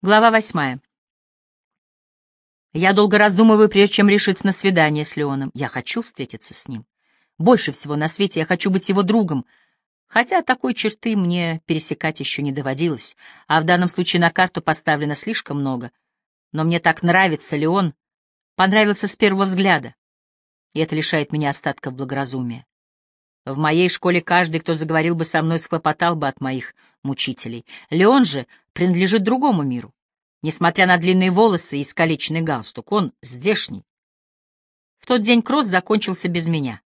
Глава восьмая. Я долго раздумываю, прежде чем решиться на свидание с Леоном. Я хочу встретиться с ним. Больше всего на свете я хочу быть его другом, хотя такой черты мне пересекать еще не доводилось, а в данном случае на карту поставлено слишком много. Но мне так нравится Леон, понравился с первого взгляда, и это лишает меня остатков благоразумия. В моей школе каждый, кто заговорил бы со мной, схлопотал бы от моих мучителей. Леон же принадлежит другому миру. Несмотря на длинные волосы и искалеченный галстук, он здешний. В тот день кросс закончился без меня.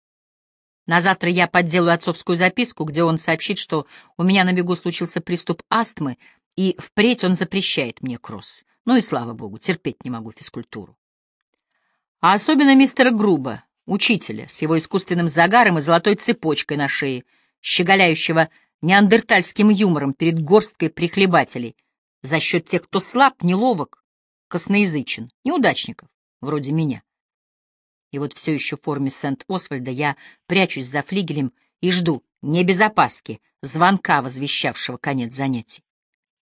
На завтра я подделаю отцовскую записку, где он сообщит, что у меня на бегу случился приступ астмы, и впредь он запрещает мне кросс. Ну и слава богу, терпеть не могу физкультуру. А особенно мистера Груба, учителя, с его искусственным загаром и золотой цепочкой на шее, щеголяющего неандертальским юмором перед горсткой прихлебателей, за счет тех, кто слаб, неловок, косноязычен, неудачников, вроде меня. И вот все еще в форме Сент-Освальда я прячусь за флигелем и жду, не без опаски, звонка, возвещавшего конец занятий.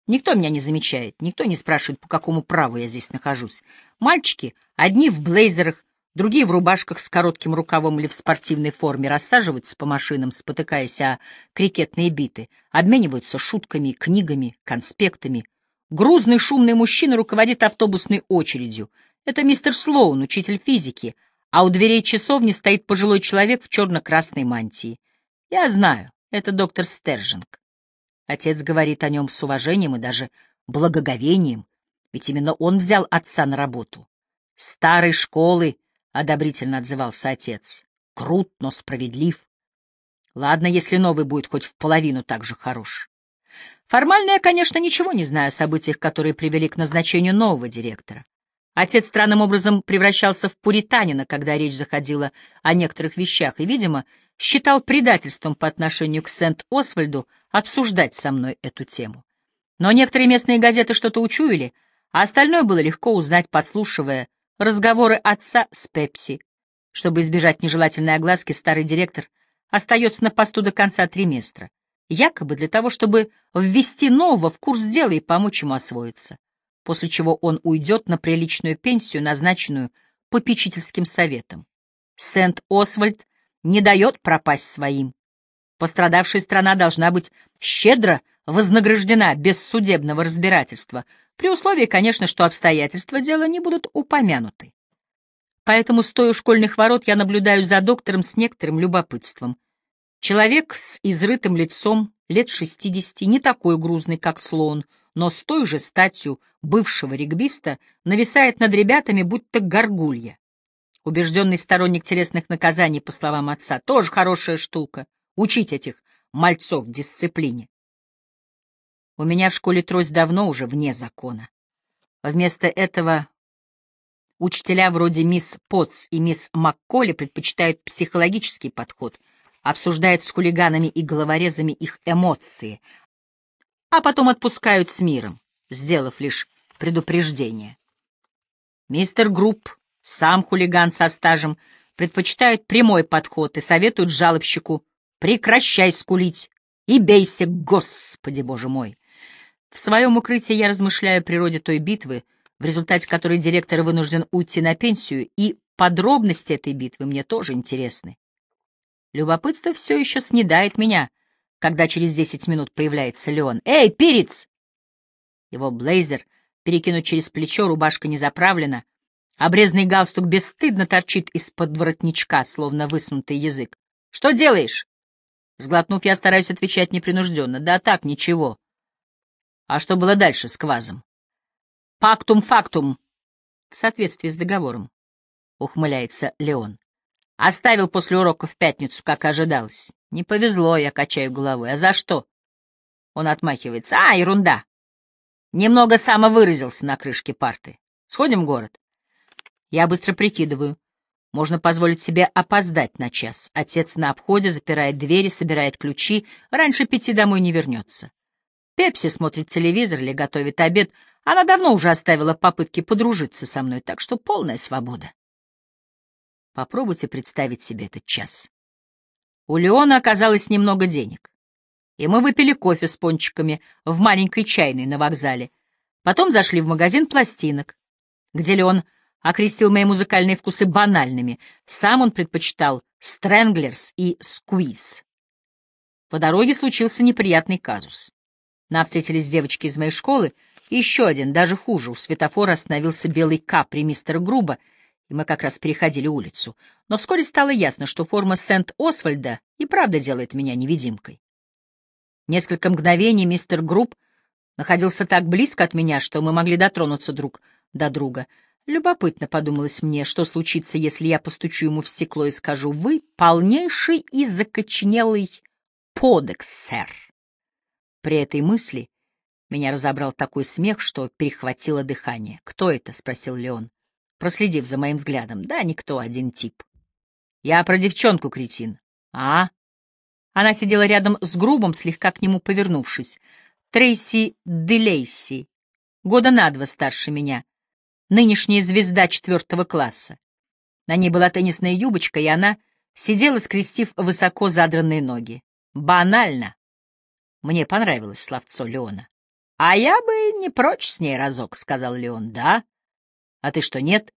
Никто меня не замечает, никто не спрашивает, по какому праву я здесь нахожусь. Мальчики, одни в блейзерах, Другие в рубашках с коротким рукавом или в спортивной форме рассаживаются по машинам, спотыкаясь о крикетные биты, обмениваются шутками, книгами, конспектами. Грузный шумный мужчина руководит автобусной очередью. Это мистер Слоун, учитель физики, а у дверей часовни стоит пожилой человек в черно-красной мантии. Я знаю, это доктор Стержинг. Отец говорит о нем с уважением и даже благоговением, ведь именно он взял отца на работу. Старой школы, — одобрительно отзывался отец. Крут, но справедлив. Ладно, если новый будет хоть в половину так же хорош. Формально я, конечно, ничего не знаю о событиях, которые привели к назначению нового директора. Отец странным образом превращался в пуританина, когда речь заходила о некоторых вещах, и, видимо, считал предательством по отношению к Сент-Освальду обсуждать со мной эту тему. Но некоторые местные газеты что-то учуяли, а остальное было легко узнать, подслушивая разговоры отца с Пепси. Чтобы избежать нежелательной огласки, старый директор остается на посту до конца триместра, якобы для того, чтобы ввести нового в курс дела и помочь ему освоиться, после чего он уйдет на приличную пенсию, назначенную попечительским советом. Сент-Освальд не дает пропасть своим. Пострадавшая страна должна быть щедро вознаграждена без судебного разбирательства, при условии, конечно, что обстоятельства дела не будут упомянуты. Поэтому, стоя у школьных ворот, я наблюдаю за доктором с некоторым любопытством. Человек с изрытым лицом, лет шестидесяти, не такой грузный, как слон, но с той же статью бывшего регбиста нависает над ребятами, будто горгулья. Убежденный сторонник телесных наказаний, по словам отца, тоже хорошая штука — учить этих мальцов дисциплине. У меня в школе трость давно уже вне закона. Вместо этого учителя вроде мисс Потс и мисс Макколи предпочитают психологический подход, обсуждают с хулиганами и головорезами их эмоции, а потом отпускают с миром, сделав лишь предупреждение. Мистер Групп, сам хулиган со стажем, предпочитает прямой подход и советует жалобщику «прекращай скулить и бейся, Господи Боже мой!» В своем укрытии я размышляю о природе той битвы, в результате которой директор вынужден уйти на пенсию, и подробности этой битвы мне тоже интересны. Любопытство все еще снедает меня, когда через десять минут появляется Леон. «Эй, перец!» Его блейзер перекинут через плечо, рубашка не заправлена, обрезанный галстук бесстыдно торчит из-под воротничка, словно высунутый язык. «Что делаешь?» Сглотнув, я стараюсь отвечать непринужденно. «Да так, ничего». А что было дальше с квазом? Пактум фактум. В соответствии с договором. Ухмыляется Леон. Оставил после урока в пятницу, как ожидалось. Не повезло, я качаю головой. А за что? Он отмахивается. А, ерунда. Немного самовыразился на крышке парты. Сходим в город? Я быстро прикидываю. Можно позволить себе опоздать на час. Отец на обходе запирает двери, собирает ключи. Раньше пяти домой не вернется. Пепси смотрит телевизор или готовит обед. Она давно уже оставила попытки подружиться со мной, так что полная свобода. Попробуйте представить себе этот час. У Леона оказалось немного денег, и мы выпили кофе с пончиками в маленькой чайной на вокзале. Потом зашли в магазин пластинок, где Леон окрестил мои музыкальные вкусы банальными. Сам он предпочитал «Стрэнглерс» и «Сквиз». По дороге случился неприятный казус. Нам встретились девочки из моей школы, и еще один, даже хуже, у светофора остановился белый капри мистера Груба, и мы как раз переходили улицу. Но вскоре стало ясно, что форма Сент-Освальда и правда делает меня невидимкой. Несколько мгновений мистер Груб находился так близко от меня, что мы могли дотронуться друг до друга. Любопытно подумалось мне, что случится, если я постучу ему в стекло и скажу «Вы полнейший и закоченелый подекс, сэр». При этой мысли меня разобрал такой смех, что перехватило дыхание. «Кто это?» — спросил Леон, проследив за моим взглядом. «Да, никто, один тип». «Я про девчонку, кретин». «А?» Она сидела рядом с грубом, слегка к нему повернувшись. Трейси Делейси, года на два старше меня, нынешняя звезда четвертого класса. На ней была теннисная юбочка, и она сидела, скрестив высоко задранные ноги. Банально. Мне понравилось словцо Леона. — А я бы не прочь с ней разок, — сказал Леон. — Да? А ты что, нет?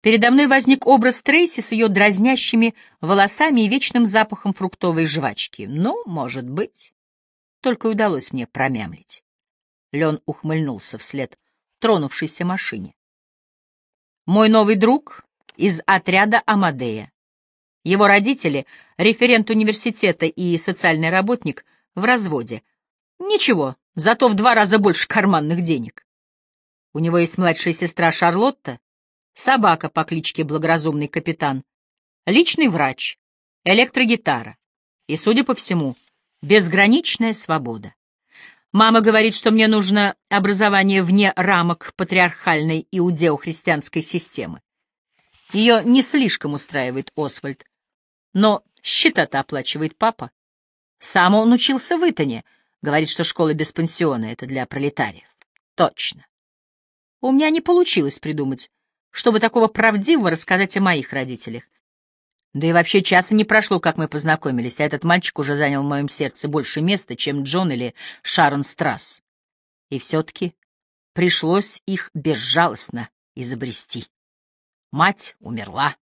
Передо мной возник образ Трейси с ее дразнящими волосами и вечным запахом фруктовой жвачки. Ну, может быть. Только удалось мне промямлить. Лен ухмыльнулся вслед тронувшейся машине. Мой новый друг из отряда Амадея. Его родители — референт университета и социальный работник в разводе. Ничего, зато в два раза больше карманных денег. У него есть младшая сестра Шарлотта, собака по кличке Благоразумный Капитан, личный врач, электрогитара и, судя по всему, безграничная свобода. Мама говорит, что мне нужно образование вне рамок патриархальной иудео-христианской системы. Ее не слишком устраивает Освальд, но счета-то оплачивает папа. Сам он учился в Итоне, говорит, что школа без пансиона — это для пролетариев. Точно. У меня не получилось придумать, чтобы такого правдивого рассказать о моих родителях. Да и вообще часа не прошло, как мы познакомились, а этот мальчик уже занял в моем сердце больше места, чем Джон или Шарон Страсс. И все-таки пришлось их безжалостно изобрести. Мать умерла.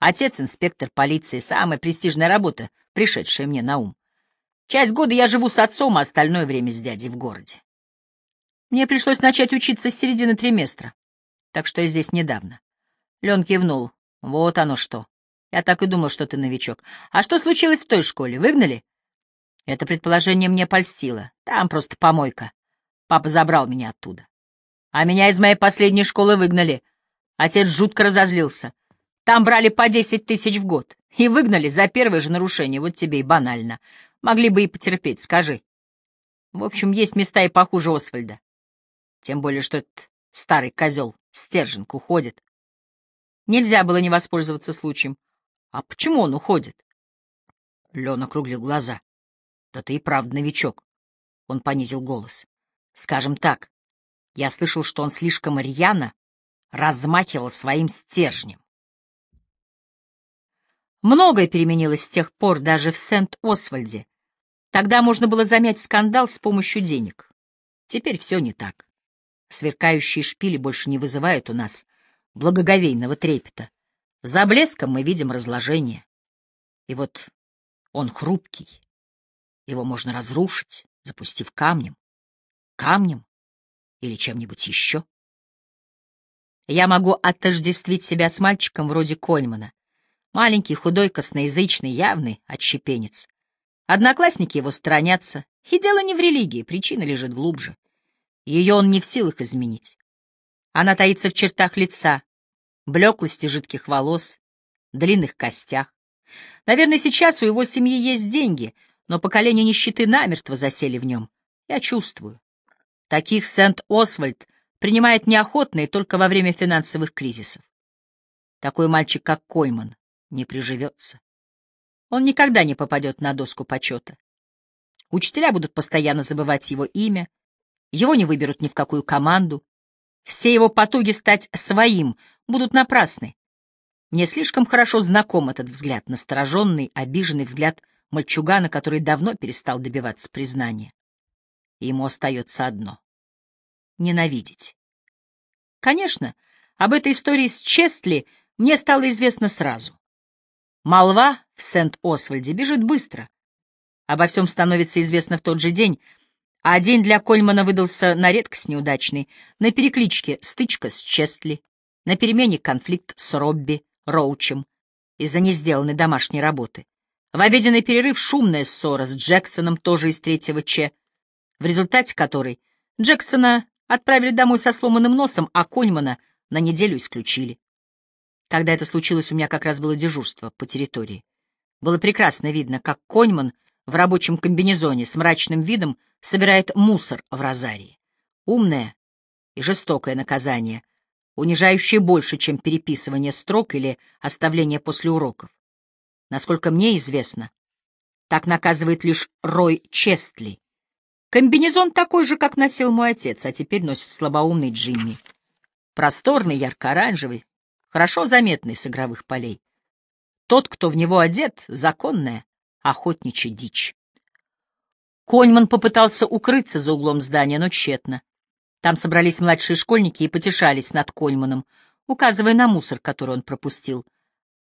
Отец — инспектор полиции, самая престижная работа, пришедшая мне на ум. Часть года я живу с отцом, а остальное время с дядей в городе. Мне пришлось начать учиться с середины триместра так что я здесь недавно. Лен кивнул. Вот оно что. Я так и думал, что ты новичок. А что случилось в той школе? Выгнали? Это предположение мне польстило. Там просто помойка. Папа забрал меня оттуда. А меня из моей последней школы выгнали. Отец жутко разозлился. Там брали по десять тысяч в год. И выгнали за первое же нарушение. Вот тебе и банально. Могли бы и потерпеть, скажи. В общем, есть места и похуже Освальда. Тем более, что этот старый козел Стерженк уходит. Нельзя было не воспользоваться случаем. А почему он уходит? Лен округлил глаза. Да ты и правда новичок. Он понизил голос. Скажем так, я слышал, что он слишком рьяно размахивал своим стержнем. Многое переменилось с тех пор даже в Сент-Освальде. Тогда можно было замять скандал с помощью денег. Теперь все не так. Сверкающие шпили больше не вызывают у нас благоговейного трепета. За блеском мы видим разложение. И вот он хрупкий. Его можно разрушить, запустив камнем. Камнем или чем-нибудь еще. Я могу отождествить себя с мальчиком вроде Кольмана. Маленький, худой, косноязычный, явный отщепенец. Одноклассники его сторонятся. И дело не в религии, причина лежит глубже. Ее он не в силах изменить. Она таится в чертах лица, блеклости жидких волос, длинных костях. Наверное, сейчас у его семьи есть деньги, но поколение нищеты намертво засели в нем. Я чувствую. Таких Сент-Освальд принимает неохотно и только во время финансовых кризисов. Такой мальчик, как Койман, не приживется. Он никогда не попадет на доску почета. Учителя будут постоянно забывать его имя, его не выберут ни в какую команду. Все его потуги стать своим будут напрасны. Мне слишком хорошо знаком этот взгляд, настороженный, обиженный взгляд мальчугана, который давно перестал добиваться признания. Ему остается одно ненавидеть. Конечно, об этой истории с Честли мне стало известно сразу. Молва в Сент-Освальде бежит быстро. Обо всем становится известно в тот же день, а день для Кольмана выдался на редкость неудачный. На перекличке стычка с Честли, на перемене конфликт с Робби, Роучем из-за несделанной домашней работы. В обеденный перерыв шумная ссора с Джексоном, тоже из третьего Ч, в результате которой Джексона отправили домой со сломанным носом, а Коньмана на неделю исключили. Когда это случилось, у меня как раз было дежурство по территории. Было прекрасно видно, как Коньман в рабочем комбинезоне с мрачным видом собирает мусор в розарии. Умное и жестокое наказание, унижающее больше, чем переписывание строк или оставление после уроков. Насколько мне известно, так наказывает лишь Рой Честли. Комбинезон такой же, как носил мой отец, а теперь носит слабоумный Джимми. Просторный, ярко-оранжевый, хорошо заметный с игровых полей. Тот, кто в него одет, — законная охотничья дичь. Коньман попытался укрыться за углом здания, но тщетно. Там собрались младшие школьники и потешались над Коньманом, указывая на мусор, который он пропустил.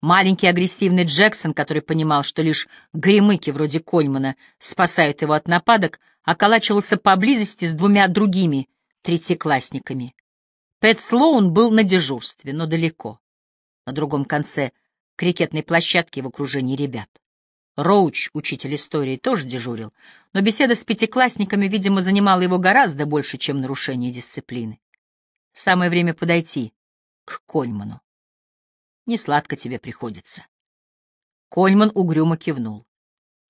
Маленький агрессивный Джексон, который понимал, что лишь гремыки вроде Кольмана спасают его от нападок, околачивался поблизости с двумя другими третьеклассниками. Пэт Слоун был на дежурстве, но далеко, на другом конце крикетной площадки в окружении ребят. Роуч, учитель истории, тоже дежурил, но беседа с пятиклассниками, видимо, занимала его гораздо больше, чем нарушение дисциплины. Самое время подойти к Кольману. Не сладко тебе приходится. Кольман угрюмо кивнул.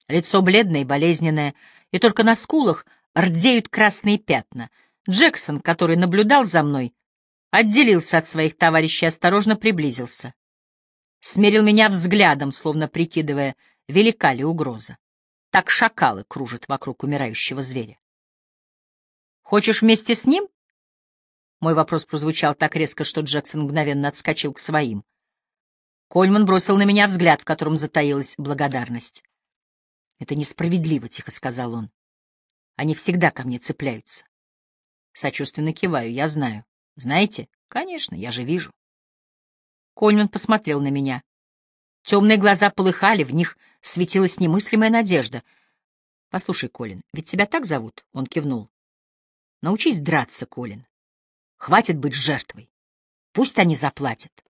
Лицо бледное и болезненное, и только на скулах рдеют красные пятна. Джексон, который наблюдал за мной, отделился от своих товарищей и осторожно приблизился. Смерил меня взглядом, словно прикидывая, велика ли угроза. Так шакалы кружат вокруг умирающего зверя. «Хочешь вместе с ним?» Мой вопрос прозвучал так резко, что Джексон мгновенно отскочил к своим. Кольман бросил на меня взгляд, в котором затаилась благодарность. «Это несправедливо», — тихо сказал он. «Они всегда ко мне цепляются». Сочувственно киваю, я знаю. Знаете? Конечно, я же вижу. Кольман посмотрел на меня. Темные глаза полыхали, в них светилась немыслимая надежда. «Послушай, Колин, ведь тебя так зовут?» — он кивнул. «Научись драться, Колин. Хватит быть жертвой. Пусть они заплатят».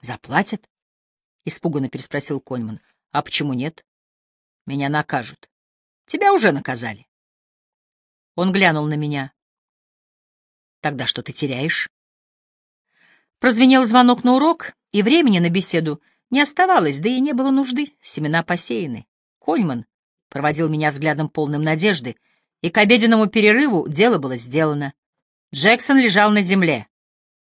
«Заплатят?» — испуганно переспросил Коньман. — А почему нет? — Меня накажут. — Тебя уже наказали. Он глянул на меня. — Тогда что ты теряешь? Прозвенел звонок на урок, и времени на беседу не оставалось, да и не было нужды, семена посеяны. Коньман проводил меня взглядом полным надежды, и к обеденному перерыву дело было сделано. Джексон лежал на земле,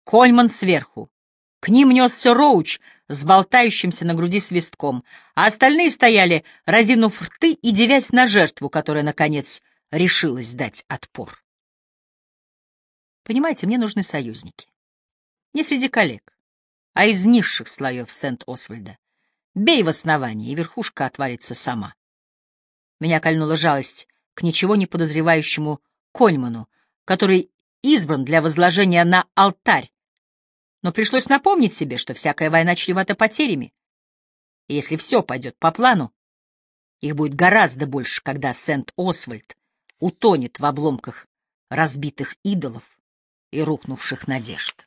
Кольман сверху. К ним несся Роуч с болтающимся на груди свистком, а остальные стояли, разинув рты и девясь на жертву, которая, наконец, решилась дать отпор. Понимаете, мне нужны союзники. Не среди коллег, а из низших слоев Сент-Освальда. Бей в основание, и верхушка отвалится сама. Меня кольнула жалость к ничего не подозревающему Кольману, который избран для возложения на алтарь но пришлось напомнить себе, что всякая война чревата потерями. И если все пойдет по плану, их будет гораздо больше, когда Сент-Освальд утонет в обломках разбитых идолов и рухнувших надежд.